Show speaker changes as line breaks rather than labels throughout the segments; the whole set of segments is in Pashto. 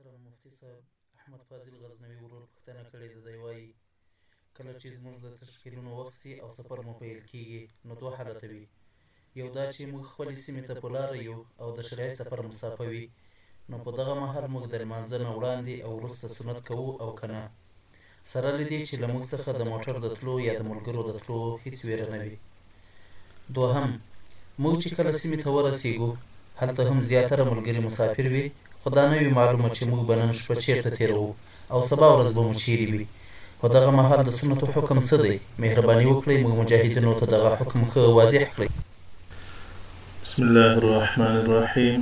محترم مفتی صاحب احمد فاضل غزنوي ورور پښتنه کړې ده دی وایي کله چې زموږ د تشکیلونو وخت سي او سفر مو پیل کیږي نو دوه حالته وي یو دا چې موږ خپلې سیمې ته په لاره یو او د شرعي سفر مسافه وي نو په دغه مهال موږ د لمانځه نه وړاندې او وروسته سنت کوو او که نه سره له دې چې له موږ څخه د موټر د تلو یا د ملګرو د تلو هیڅ ویره نه وي. دوهم، موږ چې کله سیمې ته ورسیږو، هلته هم زیاتره ملګري مسافر وي، خو دا نه وي معلومه چې موږ به نن شپه چیرته تیروو او سبا ورځ به مو چیرې وي. په دغه مهال د سنتو حکم څه دی؟ مهرباني وکړئ موږ مجاهدینو ته دغه حکم ښه واضح کړئ.
بسم الله الرحمن الرحیم.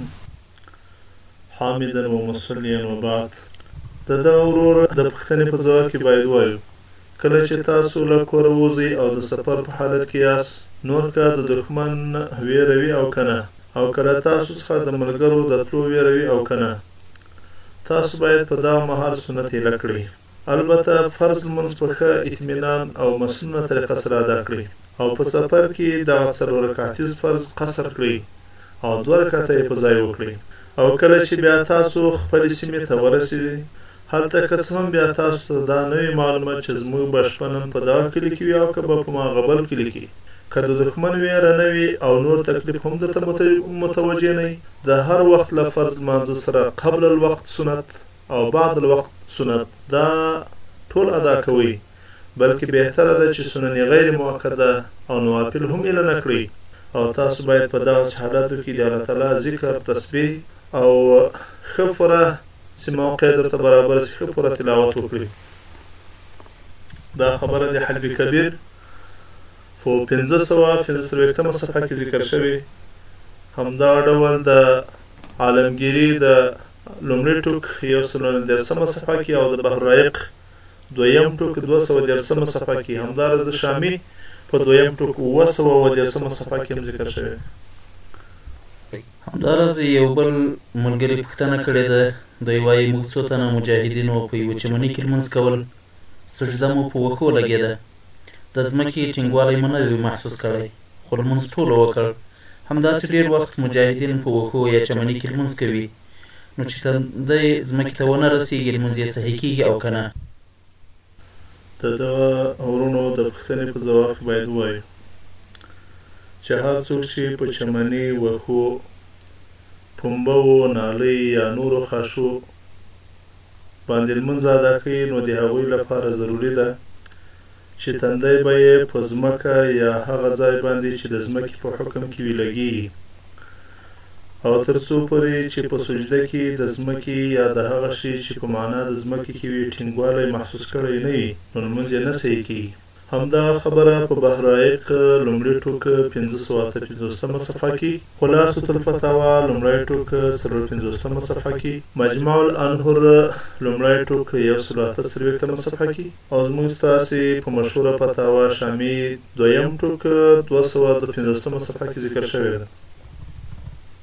حامدا و مصليا و بعد. د دغه ورور د پوښتنې په ځواب کې بايد ووايو، کله چې تاسو له کوره ووځئ او د سفر په حالت کې ياست، نور که د دښمن وېره وي او که نه او که له تاسو څخه د ملګرو د تلو وېره وي او که نه، تاسو بايد په دغه مهال سنت ايله کړئ. البته فرض لمونځ په ښه اطمینان او مسنونه طریقه سره ادا کړئ او په سفر کې دغه څلور رکعتیز فرض قصر کړئ او دوه رکعته یې په ځای وکړئ او کله چې بیا تاسو خپلې سیمې ته ورسیږئ هلته که څه هم بیا تاسو ته دا نه وي معلومه چې زموږ به شپه نن په دغه کلي کې وي او که به په ماغه بل کلي کې که د دښمن ویره نه وي او نور تکلیف هم درته متوجه نه وي د هر وخت له فرض لمانځه سره قبل الوقت سنت او بعد الوقت سنت دا ټول ادا کوئ بلکه بهتره ده چې سنن غیر مؤکده او نوافل هم هېله نه کړئ او تاسو باید په دغسې حالاتو کې د الله تعالی ذکر، تسبیح او ښه پوره چې موقع درته برابره شي ښه پوره تلاوت وکړئ. دا خبره د حلبي کبیر په پنځه سوه پنځه څلوېښتمه صفحه کې ذکر شوې، همدغه ډول د عالمګیري د لومړی ټوک یو سل او نهه دېرشمه صفحه کې او د بحر الرایق دویم ټوک دوه سوه دېرشمه صفحه کې، همداراز د شامي په دویم ټوک اووه سوه اووه دېرشمه صفحه کې هم ذکر شوی
دی. همداراز یو بل ملګري پوښتنه کړې ده، دی وايي، موږ څو تنه مجاهدین وو، په یوه چمني کې لمونځ کول، سجده مو په وښو لګېده، د ځمکې ټینګوالی مو نه وي محسوس کړی، خو لمونځ ټولو وکړ، همداسې ډېر وخت مجاهدین په وښو یا چمني کې لمونځ کوي، نو چې تندی ځمکې ته ونه رسېږي لمونځ یې صحیح کېږي او که نه؟
د دغه وروڼو د پوښتنې په ځواب کې باید ووایو، چې هر څوک چې په چمني، وښو، پنبه وو، نالۍ یا نورو خاشو، باندې لمونځ ادا کوي نو د هغوی لپاره ضروري ده چې تندی به یې په ځمکه یا هغه ځای باندې چې د ځمکې په حکم کې وي لګېږي او تر څو پورې چې په سجده کې د ځمکې یا د هغه شي چې په معنا د ځمکې کې وي ټینګوالی محسوس کړی نه وي نو لمونځ یې نه صحیح کېږي. همدا خبره په بهرائق لومړي ټوک پنځه سوه اته پنځوسمه صفحه کي، خلاصة الفتاوی لومړی ټوک څلور پنځوسمه صفحه کي، مجمع الانهر لومړی ټوک یو سلو اته څلوېښتمه صفحه کي او زموږ ستاسي په مشهوره فتاوی شامي دویم ټوک دوه سوه دوه پنځوسمه صفحه کي ذکر شوې ده.